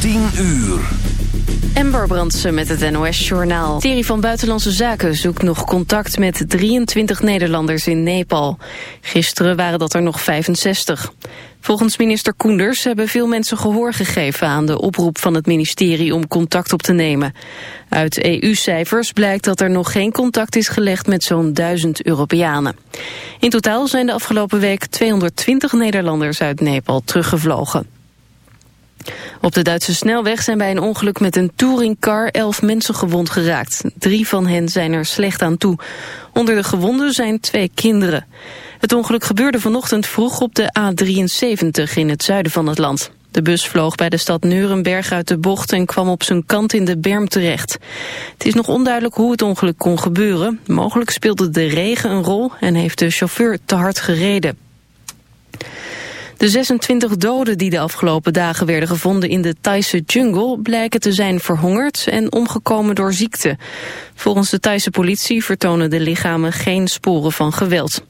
10 uur. Ember Brandsen met het NOS-journaal. Het ministerie van Buitenlandse Zaken zoekt nog contact met 23 Nederlanders in Nepal. Gisteren waren dat er nog 65. Volgens minister Koenders hebben veel mensen gehoor gegeven aan de oproep van het ministerie om contact op te nemen. Uit EU-cijfers blijkt dat er nog geen contact is gelegd met zo'n duizend Europeanen. In totaal zijn de afgelopen week 220 Nederlanders uit Nepal teruggevlogen. Op de Duitse snelweg zijn bij een ongeluk met een touringcar elf mensen gewond geraakt. Drie van hen zijn er slecht aan toe. Onder de gewonden zijn twee kinderen. Het ongeluk gebeurde vanochtend vroeg op de A73 in het zuiden van het land. De bus vloog bij de stad Neurenberg uit de bocht en kwam op zijn kant in de berm terecht. Het is nog onduidelijk hoe het ongeluk kon gebeuren. Mogelijk speelde de regen een rol en heeft de chauffeur te hard gereden. De 26 doden die de afgelopen dagen werden gevonden in de Thaise jungle blijken te zijn verhongerd en omgekomen door ziekte. Volgens de Thaise politie vertonen de lichamen geen sporen van geweld.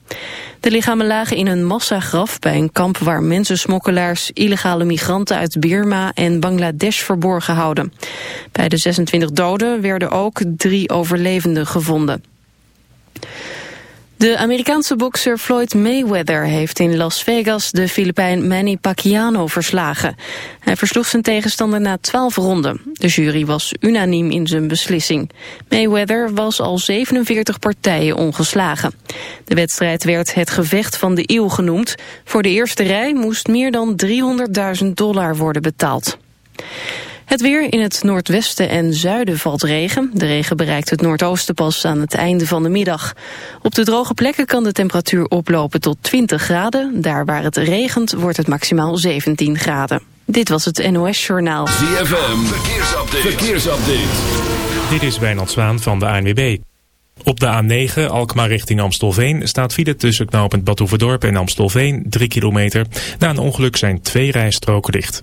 De lichamen lagen in een massagraf bij een kamp waar mensensmokkelaars illegale migranten uit Birma en Bangladesh verborgen houden. Bij de 26 doden werden ook drie overlevenden gevonden. De Amerikaanse bokser Floyd Mayweather heeft in Las Vegas de Filipijn Manny Pacquiao verslagen. Hij versloeg zijn tegenstander na 12 ronden. De jury was unaniem in zijn beslissing. Mayweather was al 47 partijen ongeslagen. De wedstrijd werd het gevecht van de eeuw genoemd. Voor de eerste rij moest meer dan 300.000 dollar worden betaald. Het weer in het noordwesten en zuiden valt regen. De regen bereikt het noordoosten pas aan het einde van de middag. Op de droge plekken kan de temperatuur oplopen tot 20 graden. Daar waar het regent wordt het maximaal 17 graden. Dit was het NOS Journaal. ZFM, verkeersupdate. verkeersupdate. Dit is Wijnald Zwaan van de ANWB. Op de A9 Alkmaar richting Amstelveen staat file tussen knooppunt Badhoevedorp en Amstelveen 3 kilometer. Na een ongeluk zijn twee rijstroken dicht.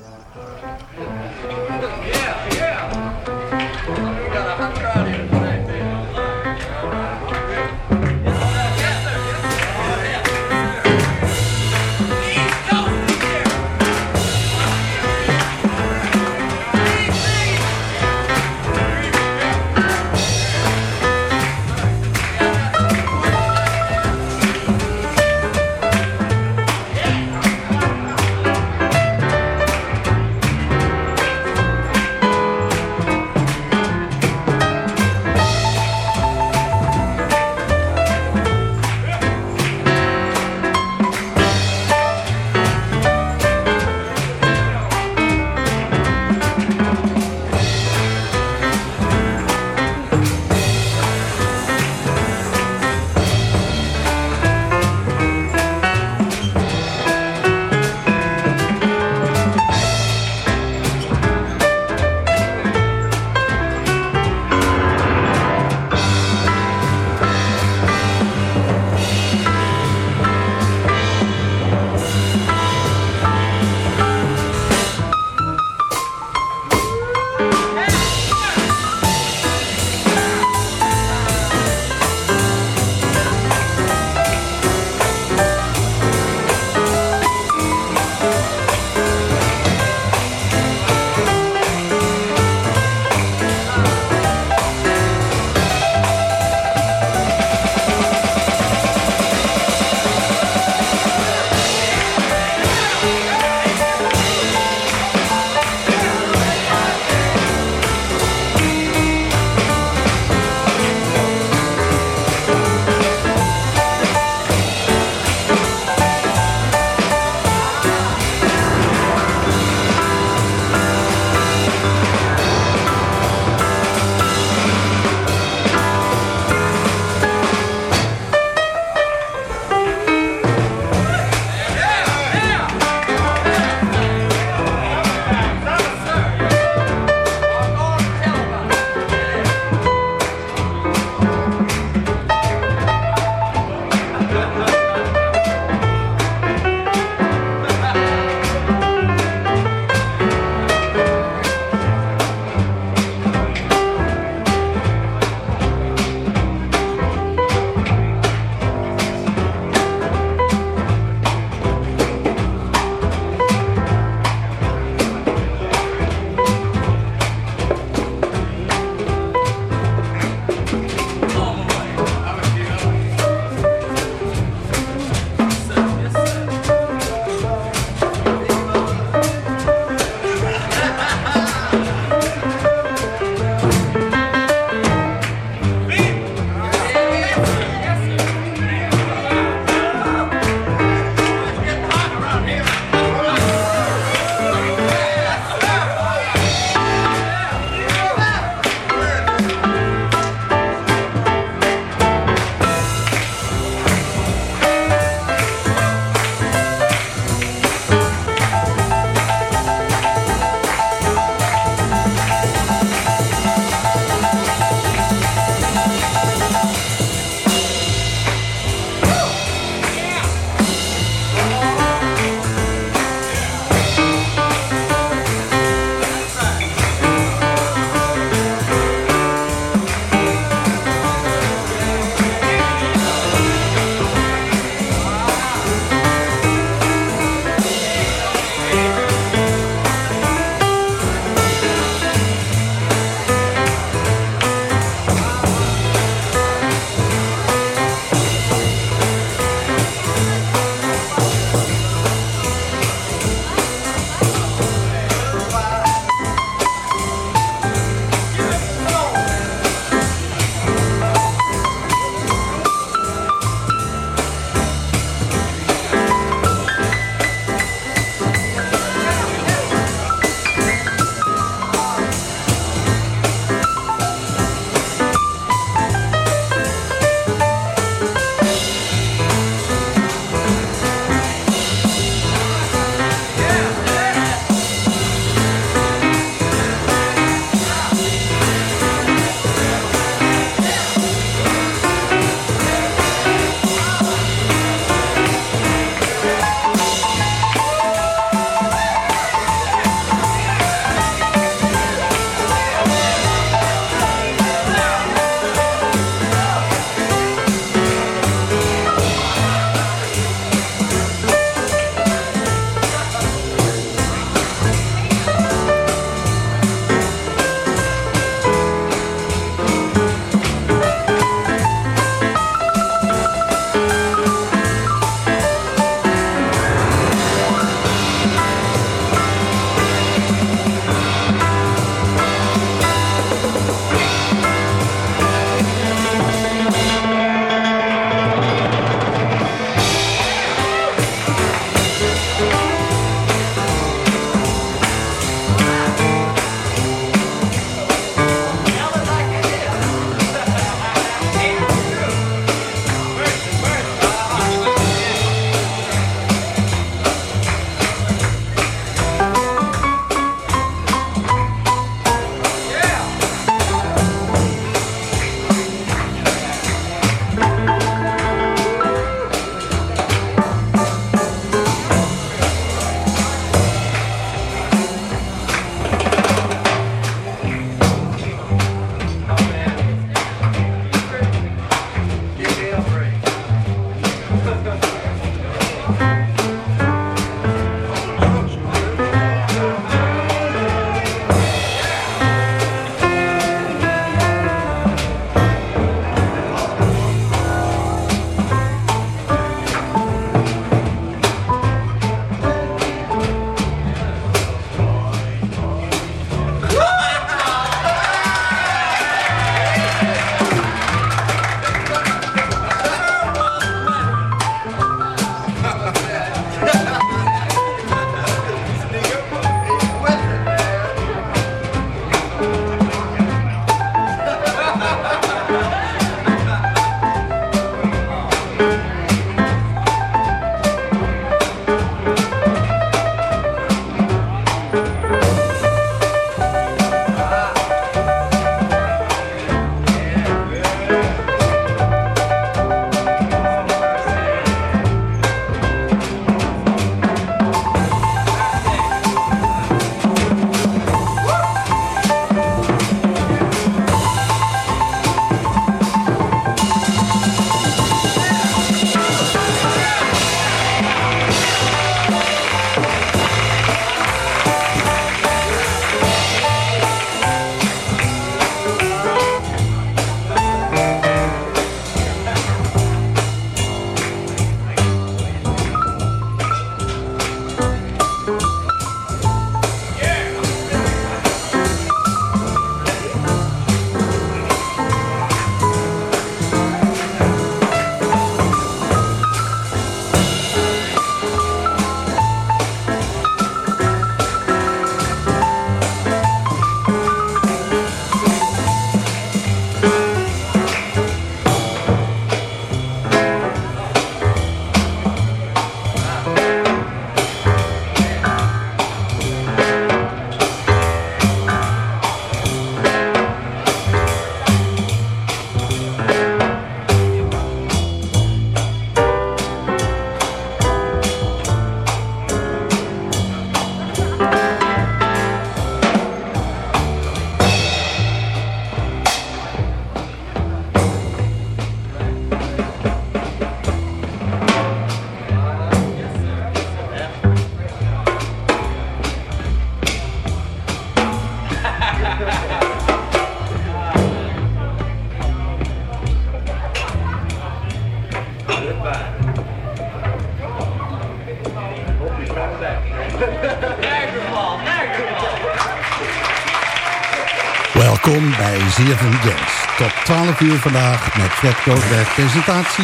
Welkom bij ZFM Jazz. Tot 12 uur vandaag met Fred Kootberg presentatie.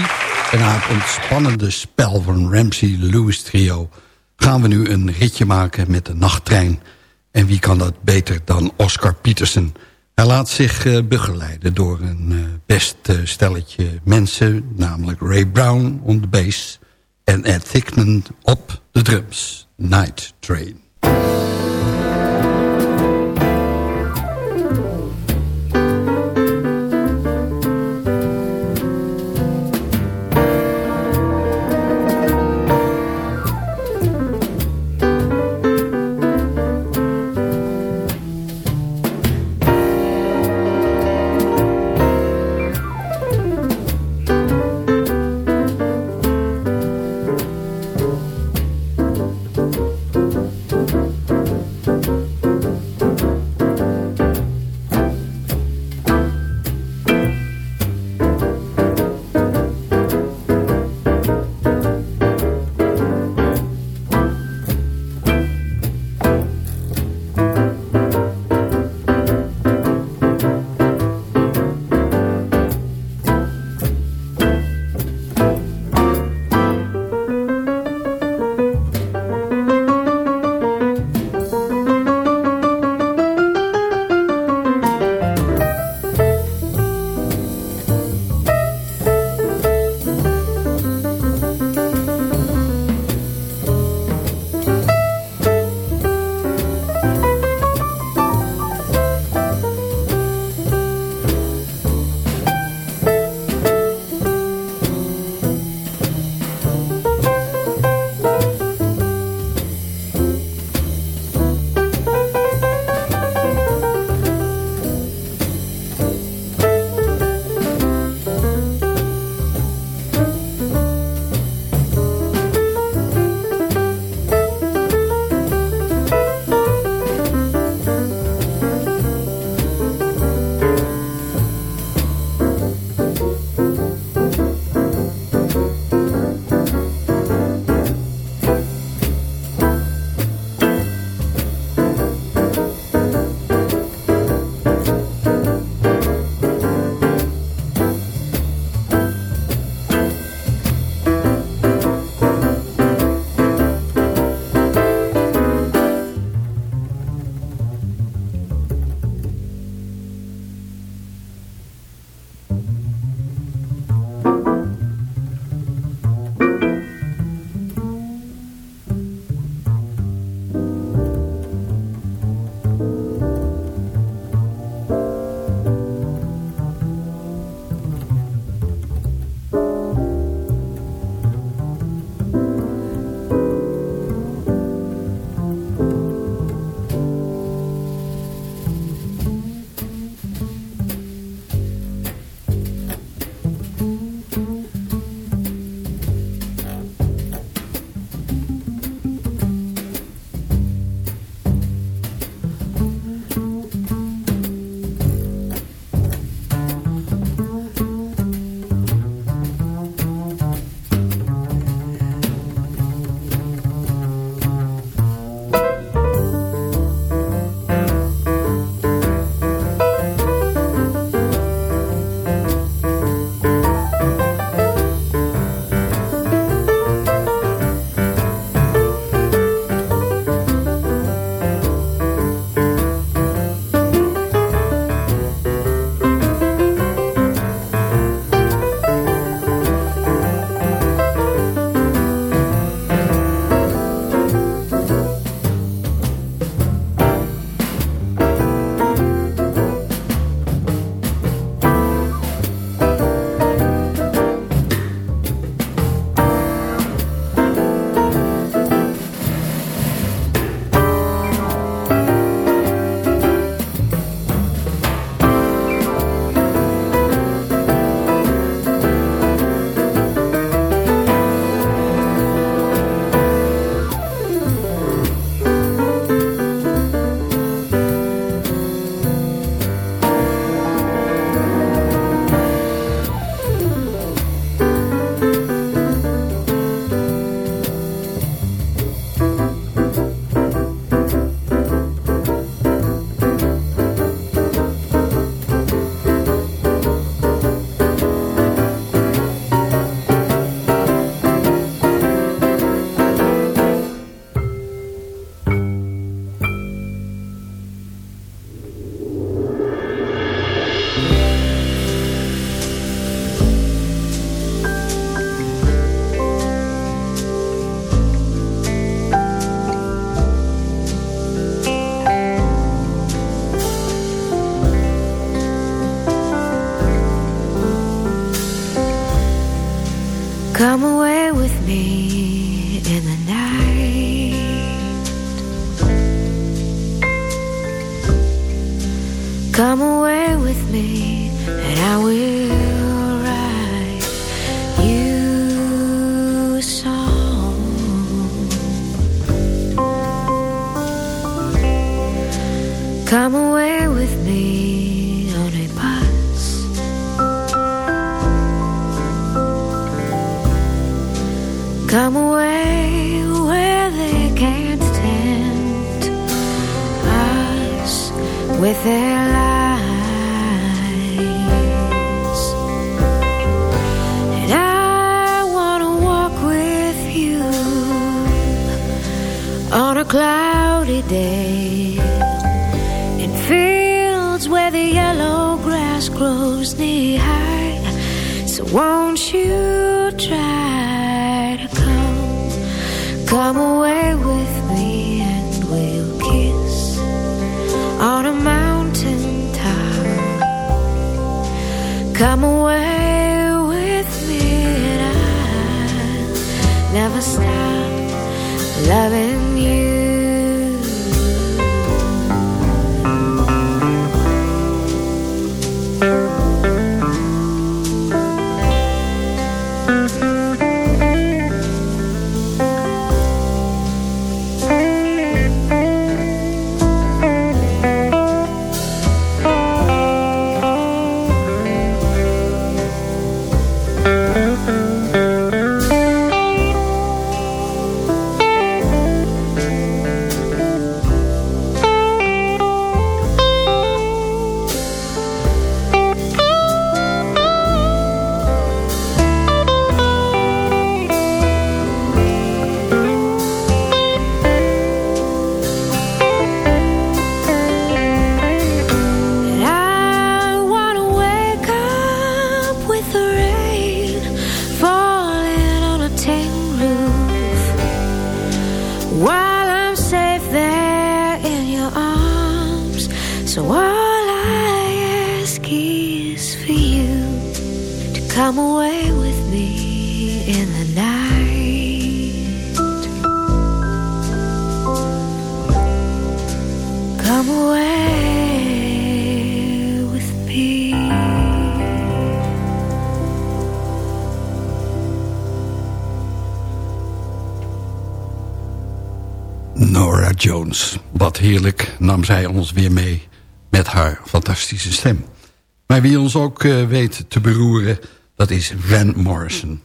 En na het ontspannende spel van Ramsey Lewis Trio... gaan we nu een ritje maken met de nachttrein. En wie kan dat beter dan Oscar Peterson... Hij laat zich uh, begeleiden door een uh, best uh, stelletje mensen... namelijk Ray Brown on de bass en Ed Thickman op de drums. Night Train. Estamos weer mee met haar fantastische stem. Maar wie ons ook eh, weet te beroeren, dat is Van Morrison.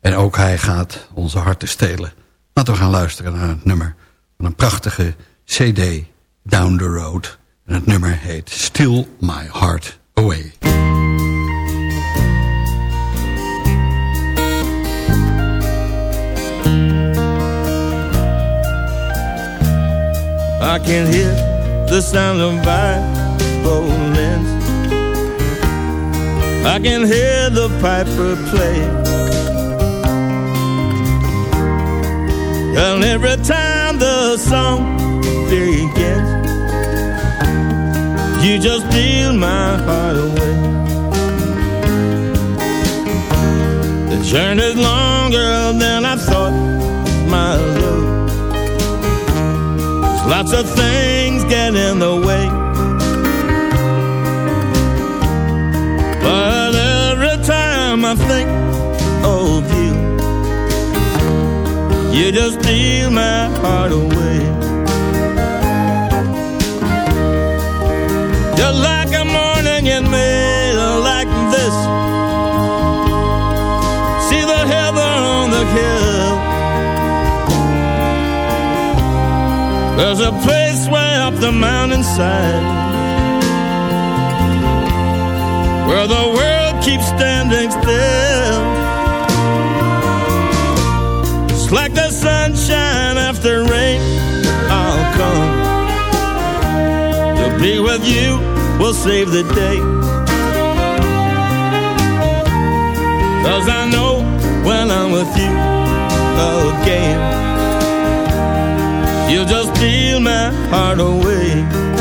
En ook hij gaat onze harten stelen. Laten we gaan luisteren naar het nummer van een prachtige cd, Down the Road. En het nummer heet Still My Heart Away. I can hear the sound of violins. I can hear the piper play. And every time the song begins, you just steal my heart away. The journey's longer than I thought, Lots of things get in the way. But every time I think of you, you just steal my heart away. There's a place way up the mountainside Where the world keeps standing still. It's like the sunshine after rain. I'll come. To be with you. Will save the day. Cause I know when I'm with you again you just steal my heart away.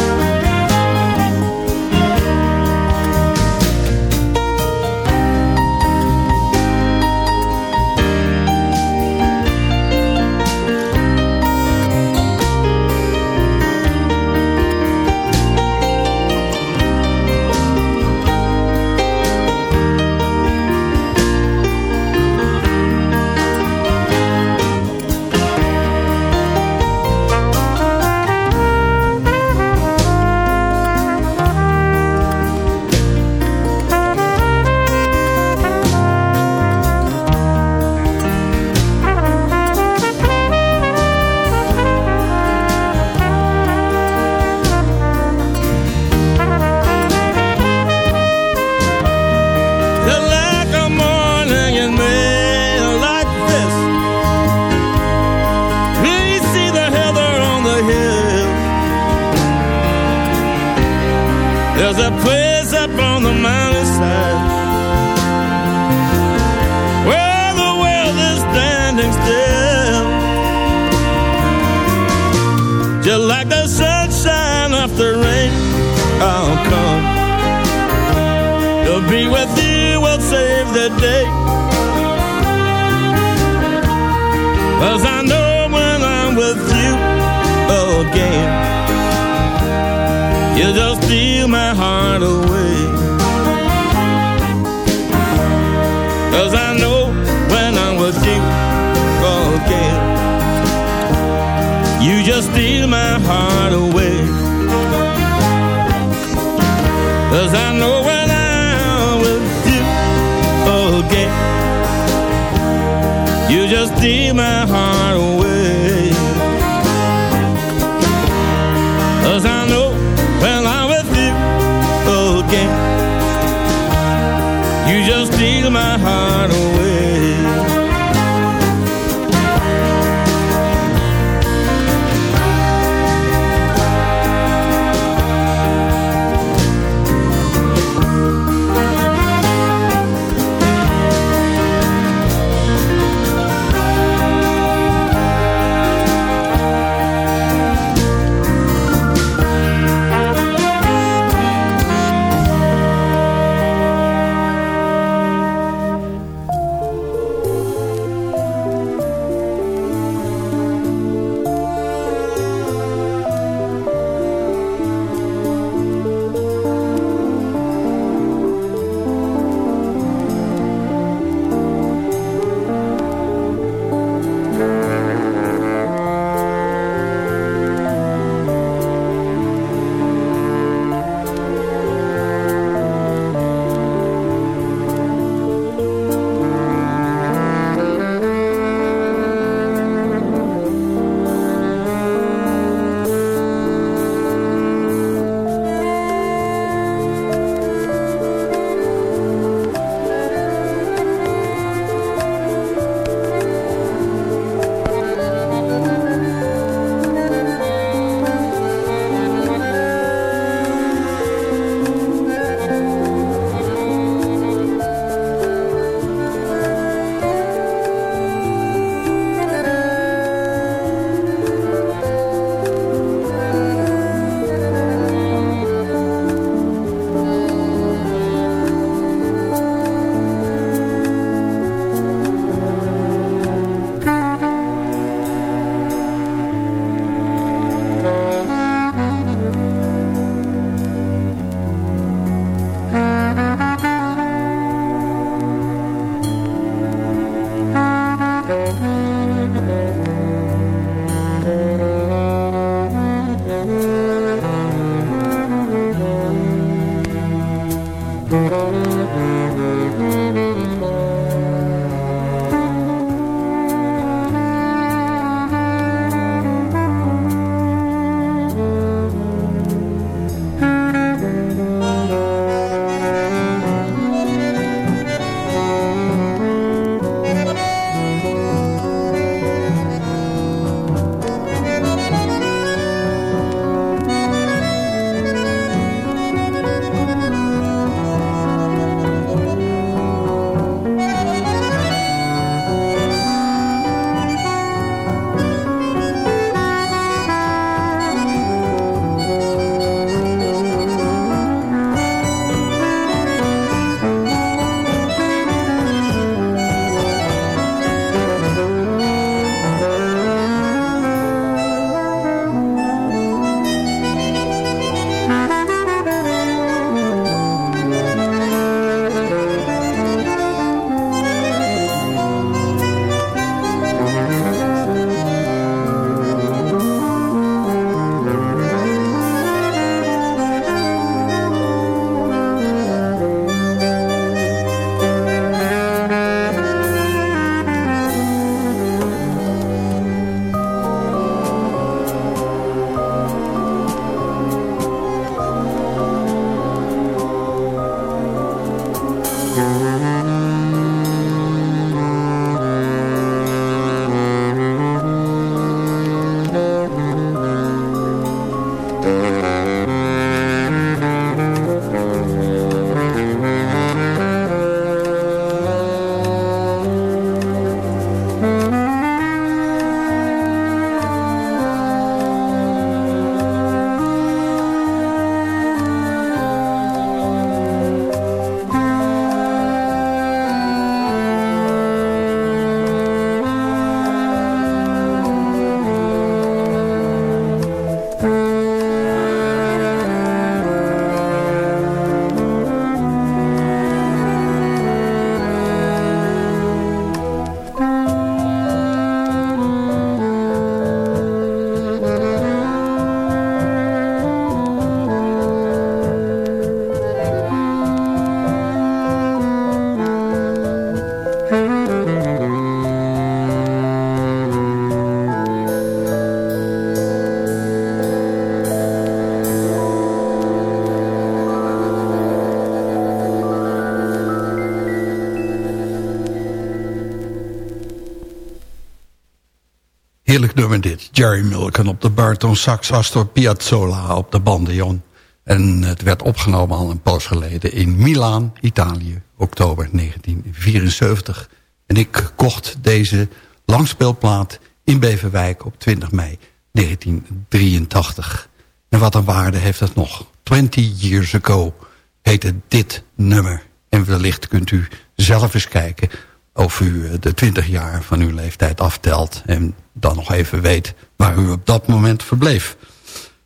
Jerry Mulligan op de Barton sax, Astor Piazzolla op de bandeon. En het werd opgenomen al een poos geleden in Milaan, Italië, oktober 1974. En ik kocht deze langspeelplaat in Beverwijk op 20 mei 1983. En wat een waarde heeft het nog. 20 years ago heette dit nummer. En wellicht kunt u zelf eens kijken of u de 20 jaar van uw leeftijd aftelt... en dan nog even weet waar u op dat moment verbleef.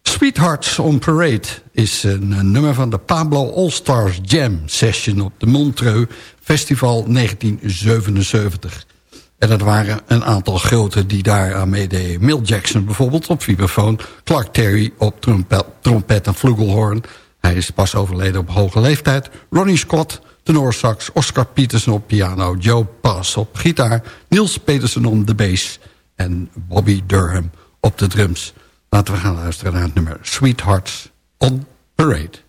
Sweethearts on Parade is een, nummer van de Pablo All-Stars Jam Session... op de Montreux Festival 1977. En dat waren een aantal grote die daar aan meededen. Mill Jackson bijvoorbeeld op vibrafoon. Clark Terry op trompet, trompet en flugelhorn. Hij is pas overleden op hoge leeftijd. Ronnie Scott, tenorsax. Oscar Peterson op piano. Joe Pass op gitaar. Niels Peterson op de bass. En Bobby Durham op de drums. Laten we gaan luisteren naar het nummer Sweethearts on Parade.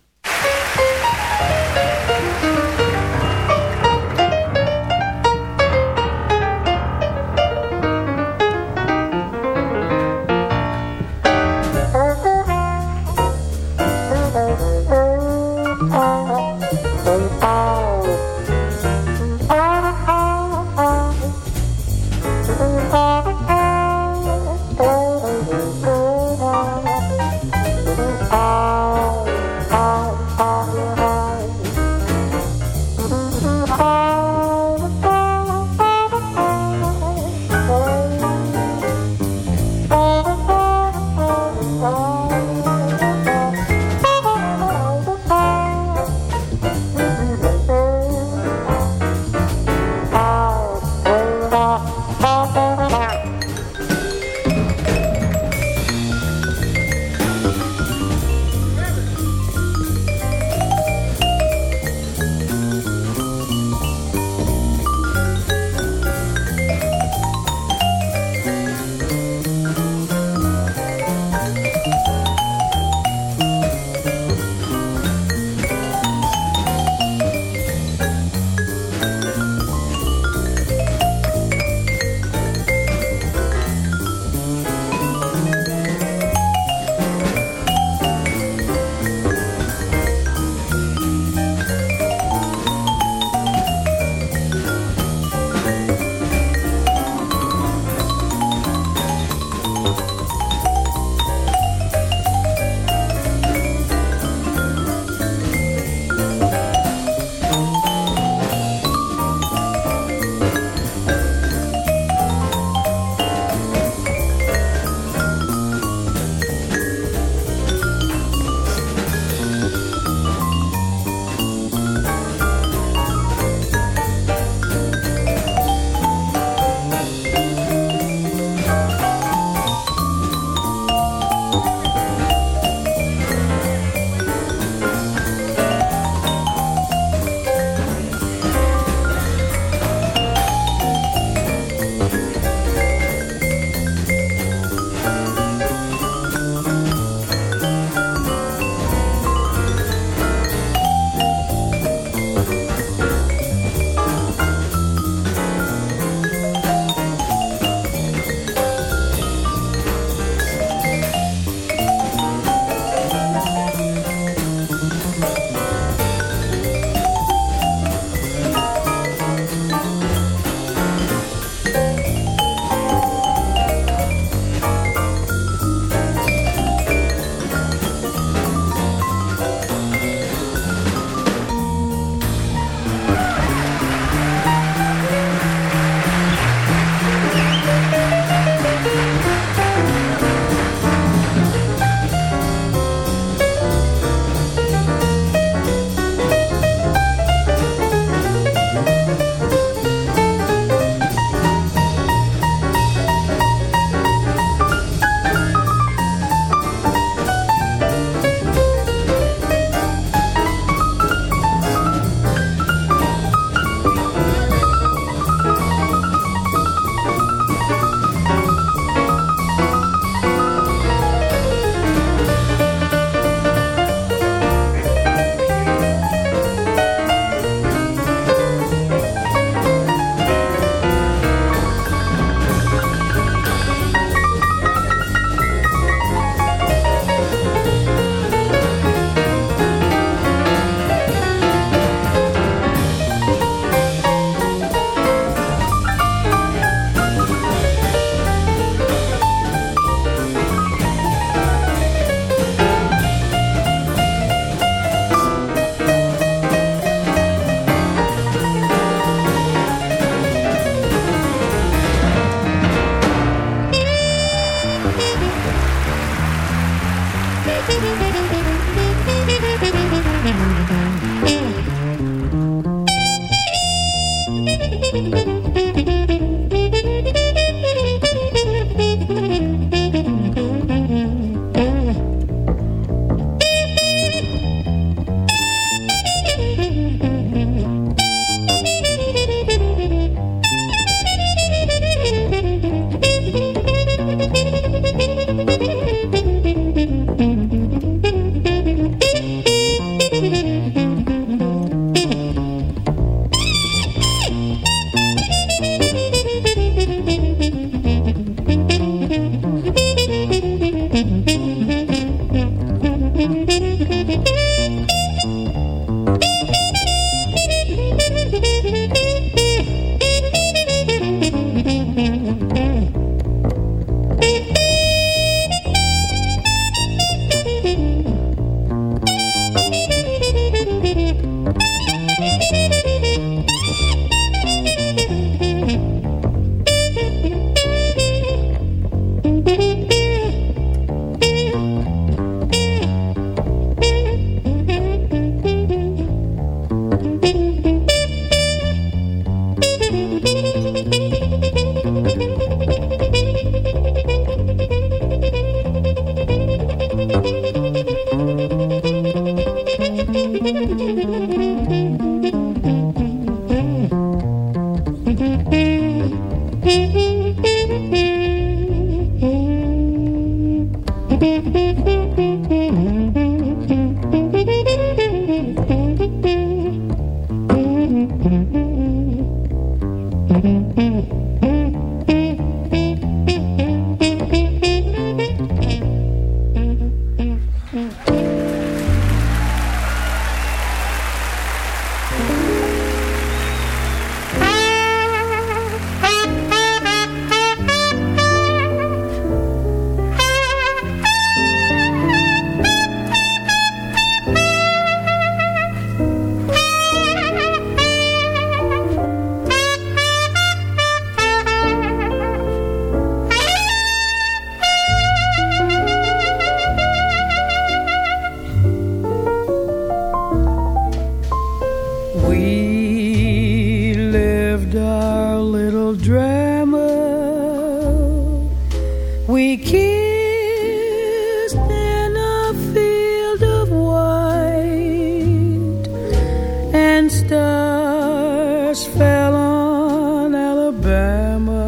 fell on Alabama.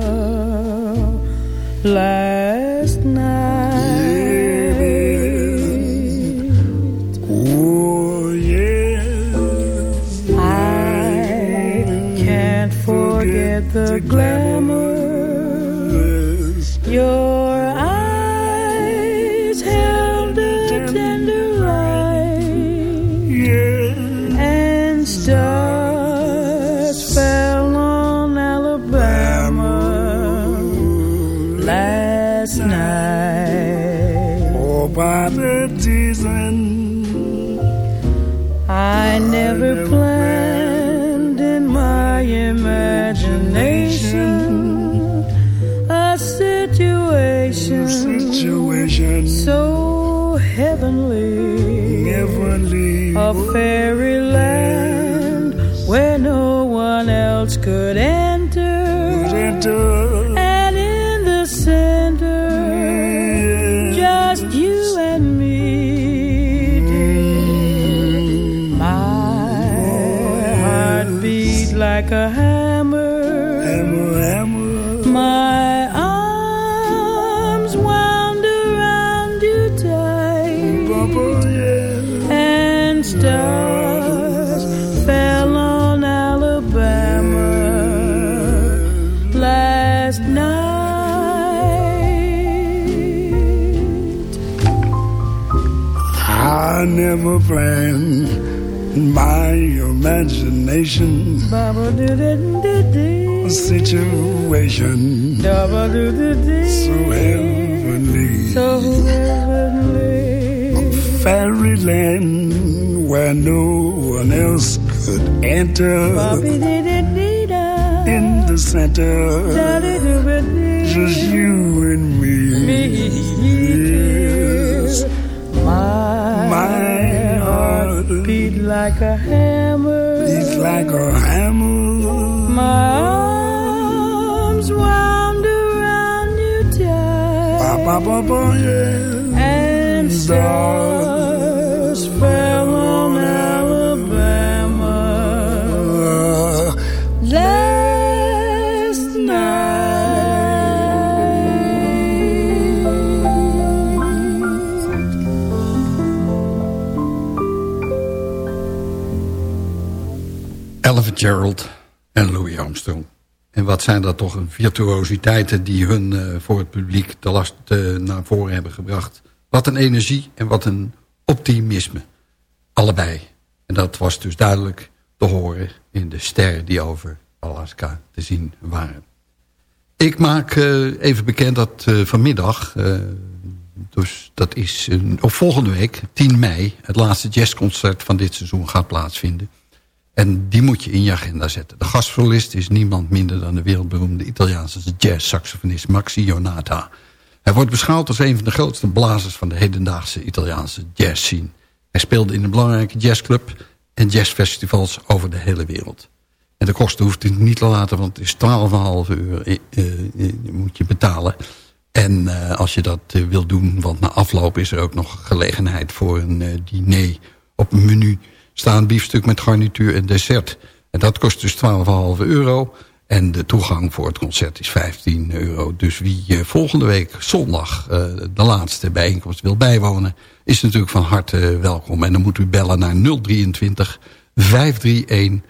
Like fairy playing my imagination. A situation so heavenly. So heavenly. A fairyland where no one else could enter. In the center, just you and me. Yes like a hammer. Beats like a hammer. My arms wound around you tight. Ba, ba, ba, ba, yeah. And stars fell Fitzgerald en Louis Armstrong. En wat zijn dat toch virtuositeiten die hun eh, voor het publiek de last eh, naar voren hebben gebracht. Wat een energie en wat een optimisme. Allebei. En dat was dus duidelijk te horen in de sterren die over Alaska te zien waren. Ik maak eh, even bekend dat vanmiddag, dus dat is een, volgende week, 10 mei... het laatste jazzconcert van dit seizoen gaat plaatsvinden. En die moet je in je agenda zetten. De gastsolist is niemand minder dan de wereldberoemde Italiaanse jazz-saxofonist Maxi Jonata. Hij wordt beschouwd als een van de grootste blazers van de hedendaagse Italiaanse jazzscene. Hij speelde in een belangrijke jazzclub en jazzfestivals over de hele wereld. En de kosten hoeft u niet te laten, want het is 12,5 uur eh, eh, moet je betalen. En eh, als je dat eh, wil doen, want na afloop is er ook nog gelegenheid voor een diner op een menu staan biefstuk met garnituur en dessert. En dat kost dus 12,5 euro. En de toegang voor het concert is 15 euro. Dus wie eh, volgende week zondag eh, de laatste bijeenkomst wil bijwonen... is natuurlijk van harte welkom. En dan moet u bellen naar 023 531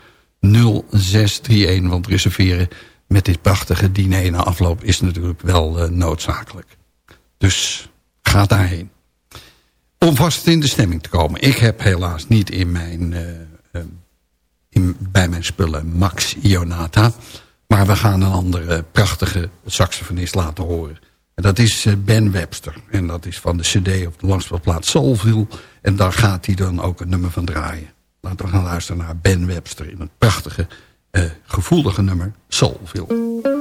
0631. Want reserveren met dit prachtige diner na afloop is natuurlijk wel eh, noodzakelijk. Dus ga daarheen om vast in de stemming te komen. Ik heb helaas niet in mijn, eh, eh, in, bij mijn spullen Max Ionata. Maar we gaan een andere prachtige saxofonist laten horen. En dat is eh, Ben Webster. En dat is van de cd of de langspeelplaat Soulville. En daar gaat hij dan ook een nummer van draaien. Laten we gaan luisteren naar Ben Webster in het prachtige, eh, gevoelige nummer Soulville.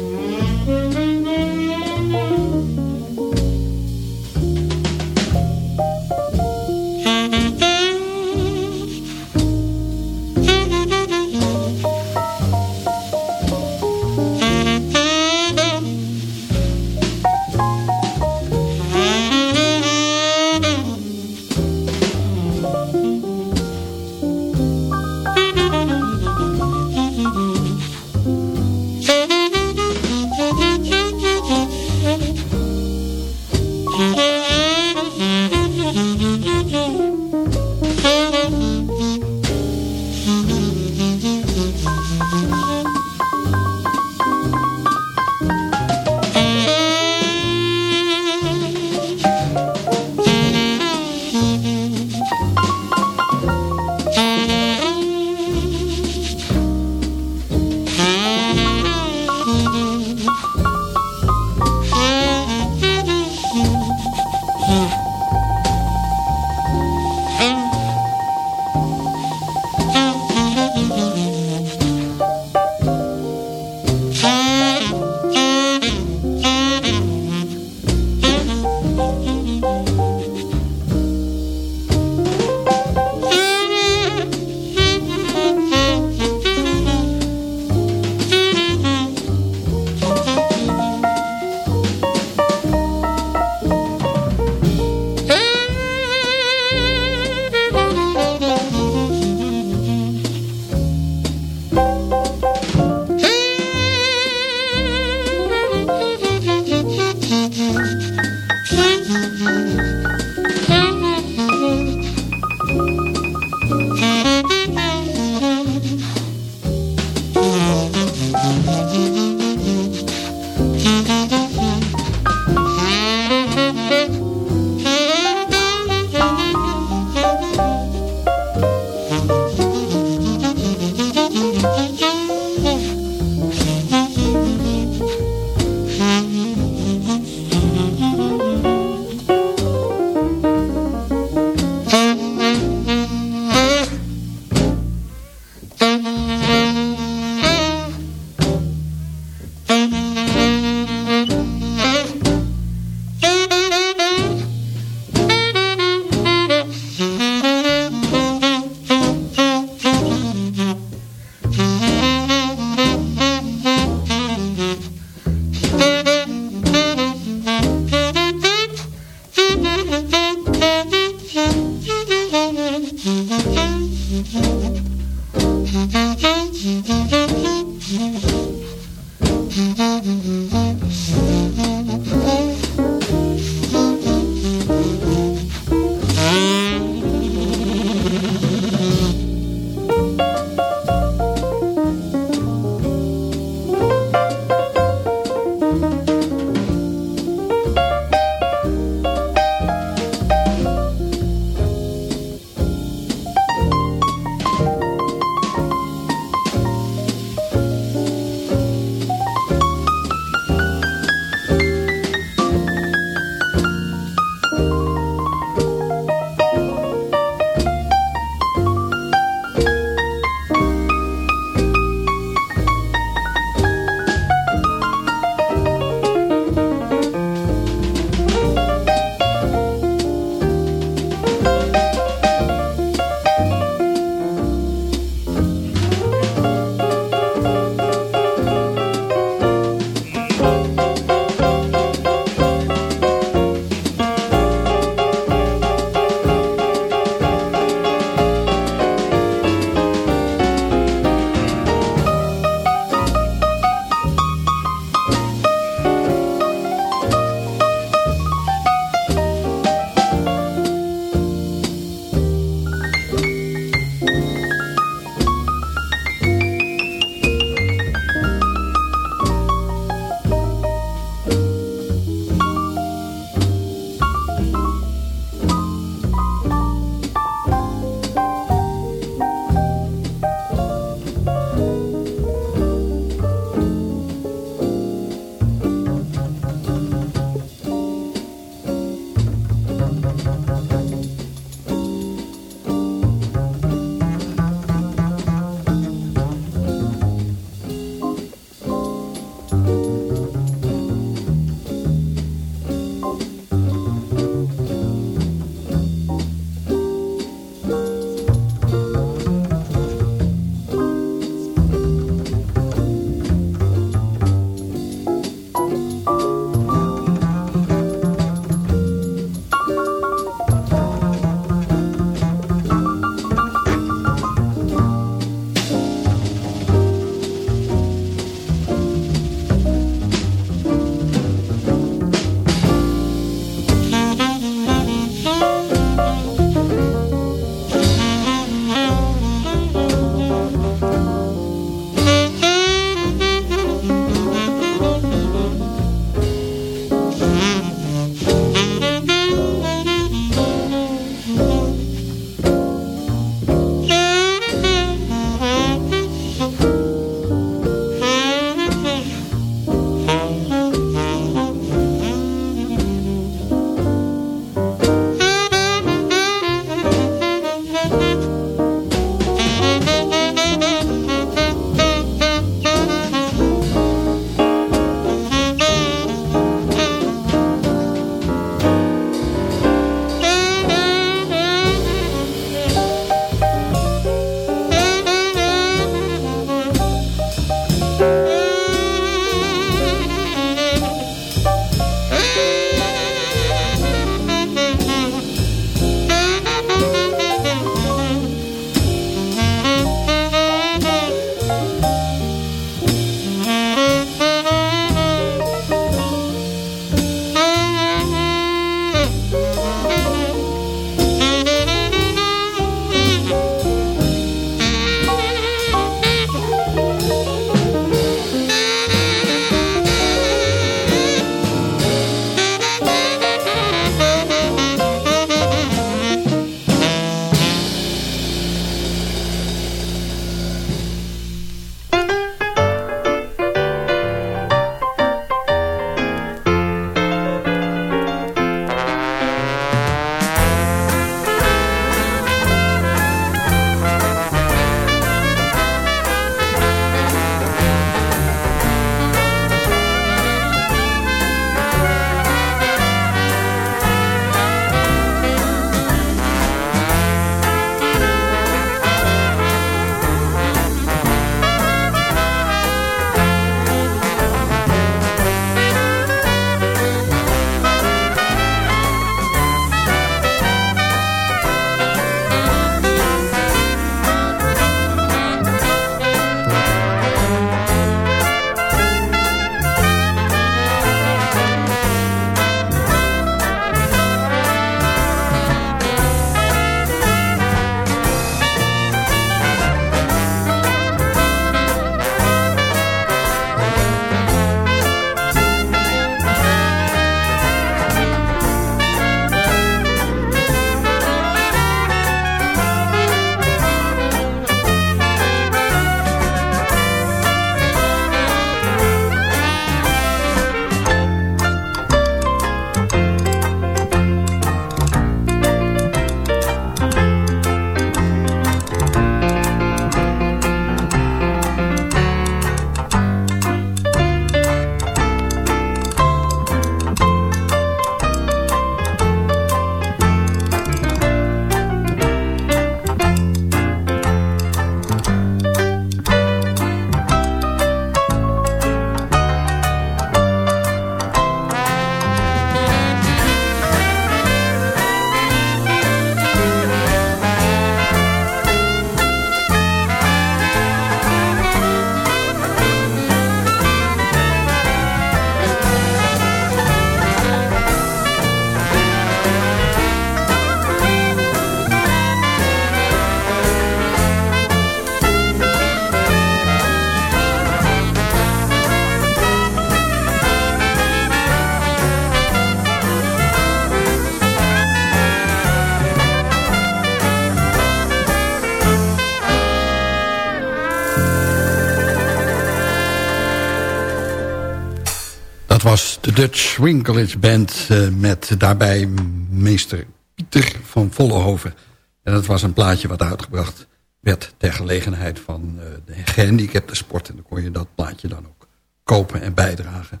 Was de Dutch Swing Band uh, met daarbij meester Pieter van Vollenhoven. En dat was een plaatje wat uitgebracht werd ter gelegenheid van uh, de gehandicapte sport. En dan kon je dat plaatje dan ook kopen en bijdragen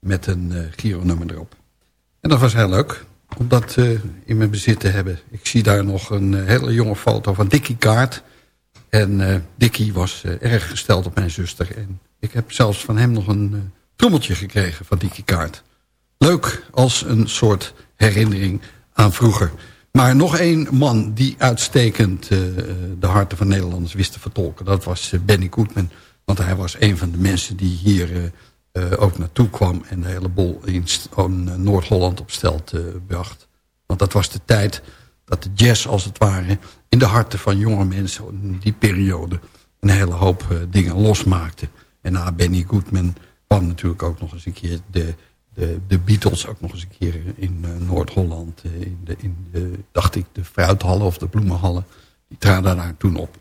met een uh, Giro-nummer erop. En dat was heel leuk om dat in mijn bezit te hebben. Ik zie daar nog een hele jonge foto van Dickie Kaart. En Dickie was erg gesteld op mijn zuster. En ik heb zelfs van hem nog een trommeltje gekregen van Dickie Kaart. Leuk als een soort herinnering aan vroeger. Maar nog één man die uitstekend uh, de harten van Nederlanders wist te vertolken. Dat was uh, Benny Goodman. Want hij was een van de mensen die hier uh, ook naartoe kwam... en de hele bol in Noord-Holland op stelt bracht. Want dat was de tijd dat de jazz als het ware... in de harten van jonge mensen in die periode... een hele hoop dingen losmaakte. En na Benny Goodman kwam natuurlijk ook nog eens een keer de, de, de Beatles ook nog eens een keer in uh, Noord-Holland. Uh, in, de, in de, dacht ik, de fruithallen of de bloemenhallen. Die traden daar toen op.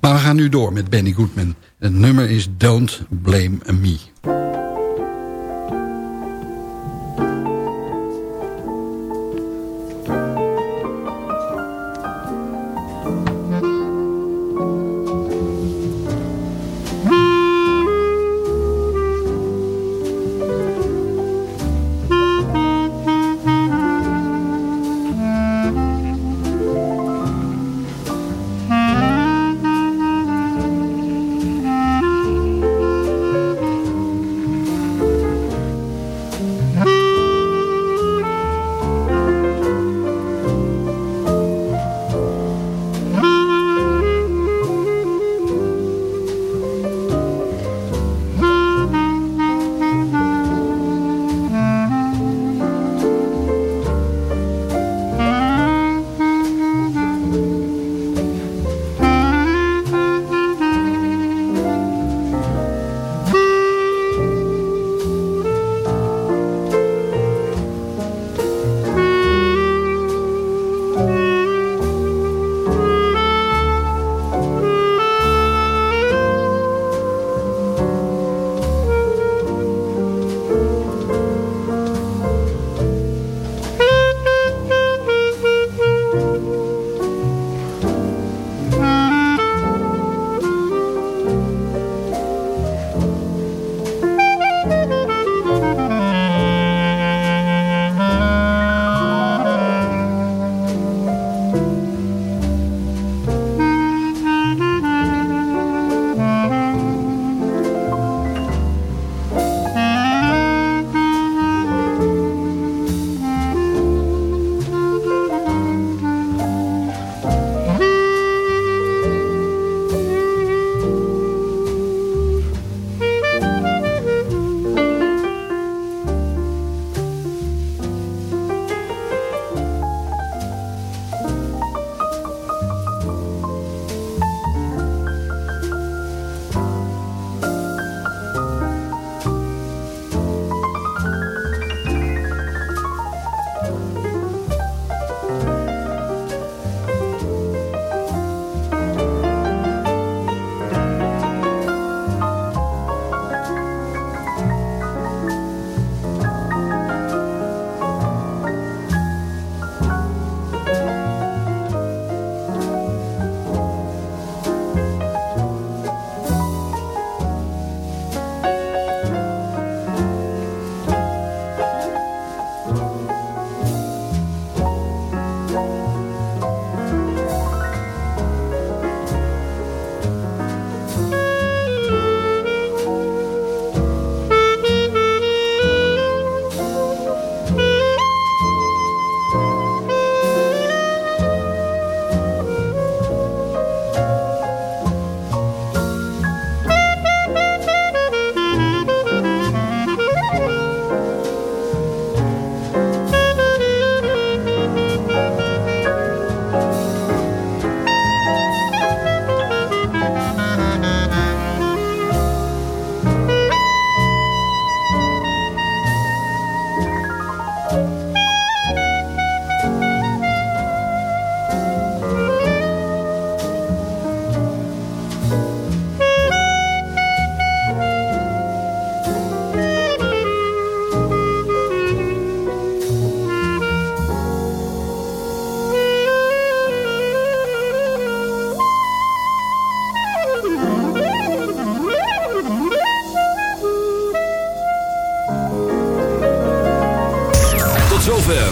Maar we gaan nu door met Benny Goodman. Het nummer is Don't Blame Me.